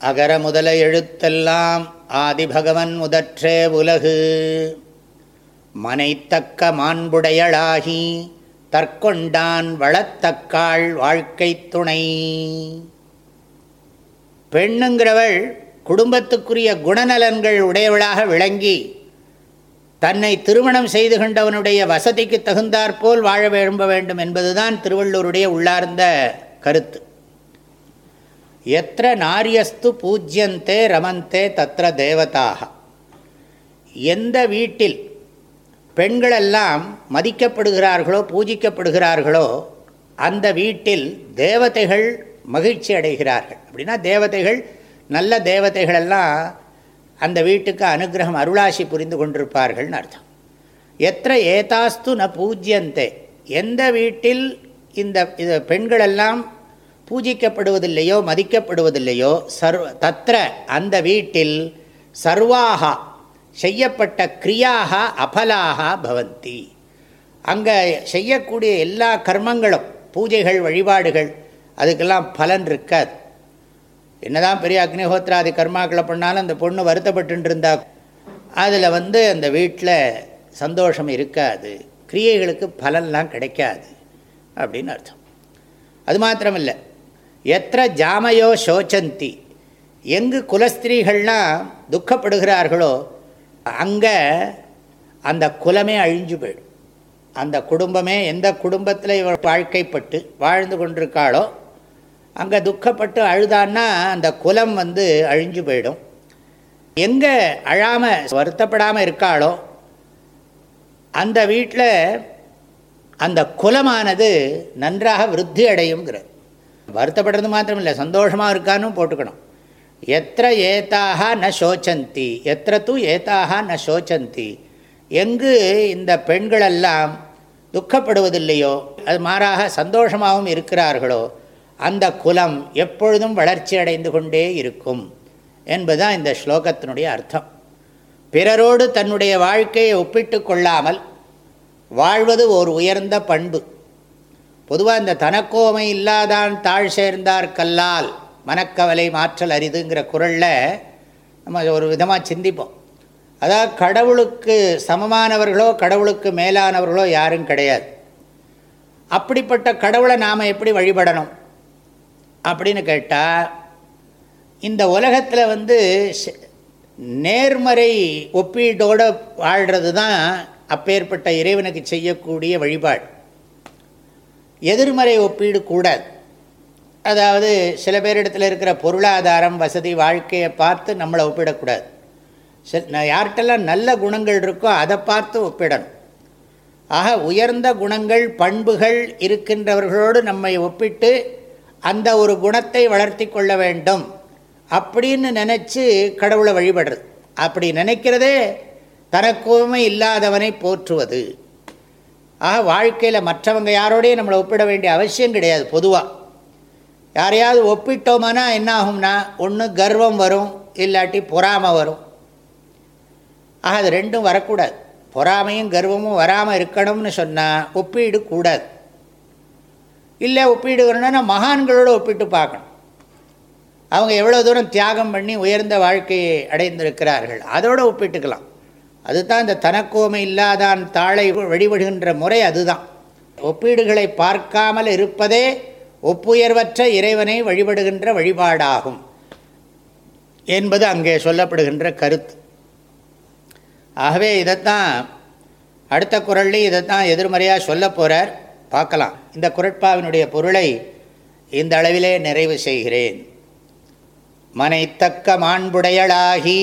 அகர முதல எழுத்தெல்லாம் ஆதிபகவன் முதற்றே உலகு. மனைத்தக்க மாண்புடையளாகி தற்கொண்டான் வளத்தக்காள் வாழ்க்கை துணை. பெண்ணுங்கிறவள் குடும்பத்துக்குரிய குணநலன்கள் உடையவளாக விளங்கி தன்னை திருமணம் செய்து கொண்டவனுடைய வசதிக்கு தகுந்தாற்போல் வாழ விரும்ப வேண்டும் என்பதுதான் திருவள்ளூருடைய உள்ளார்ந்த கருத்து. எத்த நாரியஸ்து பூஜ்யந்தே ரமந்தே தத்திர தேவதாக எந்த வீட்டில் பெண்களெல்லாம் மதிக்கப்படுகிறார்களோ பூஜிக்கப்படுகிறார்களோ அந்த வீட்டில் தேவதைகள் மகிழ்ச்சி அடைகிறார்கள். அப்படின்னா தேவதைகள் நல்ல தேவதைகளெல்லாம் அந்த வீட்டுக்கு அனுகிரகம் அருளாசி புரிந்து கொண்டிருப்பார்கள்னு அர்த்தம். எத்த ஏதாஸ்து ந பூஜ்யந்தே. எந்த வீட்டில் இந்த இது பெண்களெல்லாம் பூஜிக்கப்படுவதில்லையோ மதிக்கப்படுவதில்லையோ சர்வ தத்திர அந்த வீட்டில் சர்வாகா செய்யப்பட்ட கிரியாக அபலாக பவந்தி. அங்கே செய்யக்கூடிய எல்லா கர்மங்களும் பூஜைகள் வழிபாடுகள் அதுக்கெல்லாம் பலன் இருக்காது. என்னதான் பெரிய அக்னிஹோத்திராதி கர்மாக்களை பண்ணாலும் அந்த பொண்ணு வருத்தப்பட்டு இருந்தா அதில் வந்து அந்த வீட்டில் சந்தோஷம் இருக்காது. கிரியைகளுக்கு பலன்லாம் கிடைக்காது. அப்படின்னு அர்த்தம். அது மாத்திரமில்லை. எத்த ஜாமையோ சோச்சந்தி? எங்கு குலஸ்திரீகள்லாம் துக்கப்படுகிறார்களோ அங்கே அந்த குலமே அழிஞ்சு போயிடும். அந்த குடும்பமே எந்த குடும்பத்தில் இவள் வாழ்க்கைப்பட்டு வாழ்ந்து கொண்டிருக்காளோ அங்கே துக்கப்பட்டு அழுதான்னா அந்த குலம் வந்து அழிஞ்சு போயிடும். எங்கே அழாமல் வருத்தப்படாமல் இருக்காளோ அந்த வீட்டில் அந்த குலமானது நன்றாக விருத்தி அடையுங்கிறது வருத்தப்படுறது மாத்திரம் இல்லை சந்தோஷமாக இருக்கான்னு போட்டுக்கணும். எத்த ஏத்தாக ந சோச்சந்தி. எத்த தூ ஏத்தாக ந சோச்சந்தி. எங்கு இந்த பெண்களெல்லாம் துக்கப்படுவதில்லையோ அது மாறாக சந்தோஷமாகவும் இருக்கிறார்களோ அந்த குலம் எப்பொழுதும் வளர்ச்சி அடைந்து கொண்டே இருக்கும் என்பதுதான் இந்த ஸ்லோகத்தினுடைய அர்த்தம். பிறரோடு தன்னுடைய வாழ்க்கையை ஒப்பிட்டு கொள்ளாமல் வாழ்வது ஒரு உயர்ந்த பண்பு. பொதுவாக இந்த தனக்கோமை இல்லாதான் தாழ் சேர்ந்தார் கல்லால் மனக்கவலை மாற்றல் அரிதுங்கிற குரலில் நம்ம ஒரு விதமாக சிந்திப்போம். அதாவது கடவுளுக்கு சமமானவர்களோ கடவுளுக்கு மேலானவர்களோ யாரும் கிடையாது. அப்படிப்பட்ட கடவுளை நாம் எப்படி வழிபடணும்? அப்படின்னு கேட்டால் இந்த உலகத்தில் வந்து நேர்மறை ஒப்பீட்டோடு வாழ்கிறது தான் அப்பேற்பட்ட இறைவனுக்கு செய்யக்கூடிய வழிபாடு. எதிர்மறை ஒப்பீடு கூடாது. அதாவது சில பேரிடத்தில் இருக்கிற பொருளாதாரம் வசதி வாழ்க்கையை பார்த்து நம்மளை ஒப்பிடக்கூடாது. யார்கிட்டெல்லாம் நல்ல குணங்கள் இருக்கோ அதை பார்த்து ஒப்பிடணும். ஆக உயர்ந்த குணங்கள் பண்புகள் இருக்கின்றவர்களோடு நம்மை ஒப்பிட்டு அந்த ஒரு குணத்தை வளர்த்தி கொள்ள வேண்டும். அப்படின்னு நினச்சி கடவுளை வழிபடுறது. அப்படி நினைக்கிறதே தனக்குமை இல்லாதவனை போற்றுவது. ஆக வாழ்க்கையில் மற்றவங்க யாரோடையும் நம்மளை ஒப்பிட வேண்டிய அவசியம் கிடையாது பொதுவாக யாரையாவது ஒப்பிட்டோமானா என்ன ஆகும்னா ஒன்று கர்வம் வரும் இல்லாட்டி பொறாமை வரும். ஆக அது ரெண்டும் வரக்கூடாது. பொறாமையும் கர்வமும் வராமல் இருக்கணும்னு சொன்னால் ஒப்பீடு கூடாது. இல்லை ஒப்பீடு வரணும்னா மகான்களோடு ஒப்பிட்டு பார்க்கணும். அவங்க எவ்வளோ தூரம் தியாகம் பண்ணி உயர்ந்த வாழ்க்கையை அடைந்திருக்கிறார்கள் அதோடு ஒப்பிட்டுக்கலாம். அதுதான் இந்த தனக்கோமை இல்லாதான் தாளை வழிபடுகின்ற முறை அதுதான். ஒப்பீடுகளை பார்க்காமல் இருப்பதே ஒப்புயர்வற்ற இறைவனை வழிபடுகின்ற வழிபாடாகும் என்பது அங்கே சொல்லப்படுகின்ற கருத்து. ஆகவே இதைத்தான் அடுத்த குரல்லையும் இதைத்தான் எதிர்மறையாக சொல்ல போகிறார் பார்க்கலாம். இந்த குரட்பாவினுடைய பொருளை இந்த அளவிலே நிறைவு செய்கிறேன். மனைத்தக்க மாண்புடையளாகி